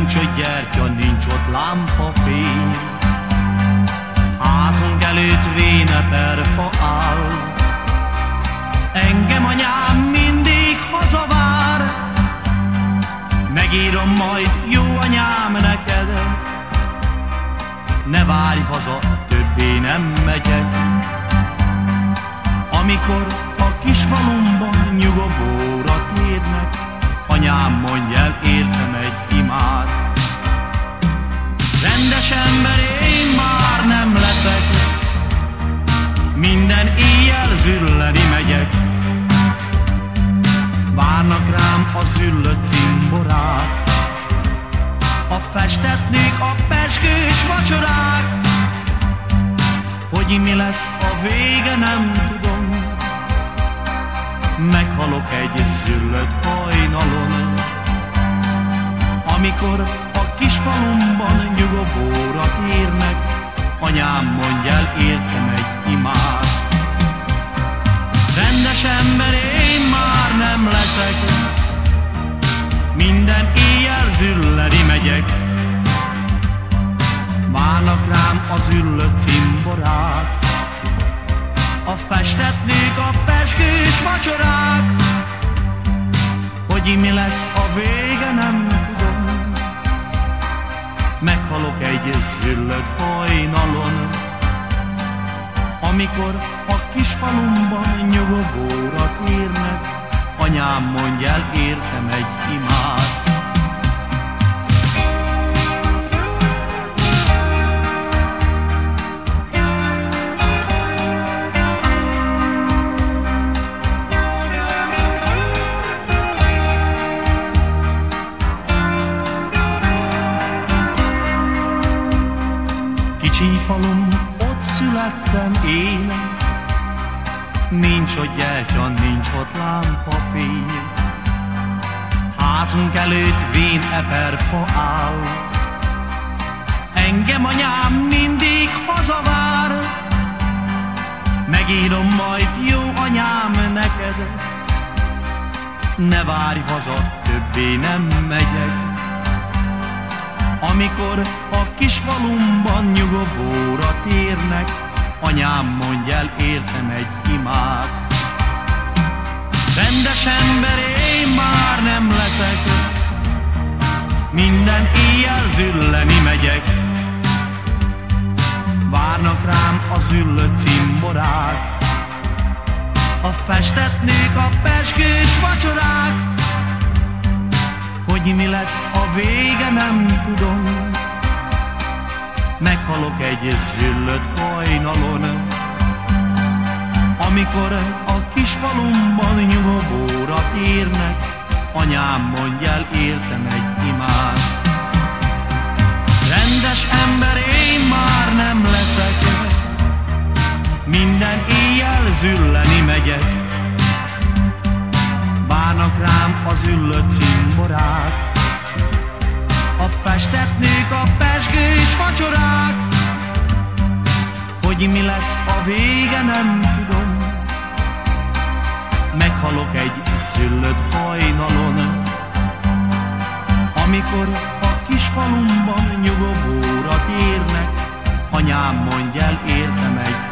Nincs ott gyertya, nincs ott lámpa fény. Házunk előtt véne perfa áll. Engem anyám mindig hazavár. Megírom majd, jó anyám neked. Ne várj haza, többé nem megyek. Amikor a kis falumban nyugovó a züllött cimborák, a festett nők, a peskős vacsorák. Hogy mi lesz a vége, nem tudom, meghalok egy szüllött hajnalon. Amikor a kis falumban nyugovóra érnek, anyám mondja el értem egy imát. Rám az üllött cimborák, a festett nők, a peskős vacsorák. Hogy mi lesz a vége, nem tudom, meghalok egy züllött hajnalon. Amikor a kis falumban nyugovóra térnek, anyám mondja el értem egy imát. Falum, ott születtem én, Nincs ott gyertya, nincs ott lámpafény. Házunk előtt vén eperfa áll, Engem anyám mindig hazavár, Megírom majd, jó anyám, neked, Ne várj haza, többé nem megyek. Amikor a kis falumban nyugovóra térnek, anyám mondja el értem egy imát. Rendes ember én már nem leszek, minden éjjel zülleni megyek. Várnak rám a züllött cimborák, a festett nők, a peskős vacsorák. Hogy mi lesz a vége, nem tudom, meghalok egy züllött hajnalon. Amikor a kis falumban nyugovóra térnek, anyám mondja el értem egy imát. Rendes ember én már nem leszek, minden éjjel zülleni megyek. Várnak rám az üllött cimborák, a festett nők, a pesgős vacsorák. Hogy mi lesz a vége, nem tudom, meghalok egy szüllött hajnalon. Amikor a kis falumban nyugovóra térnek, anyám mondja el értem egy.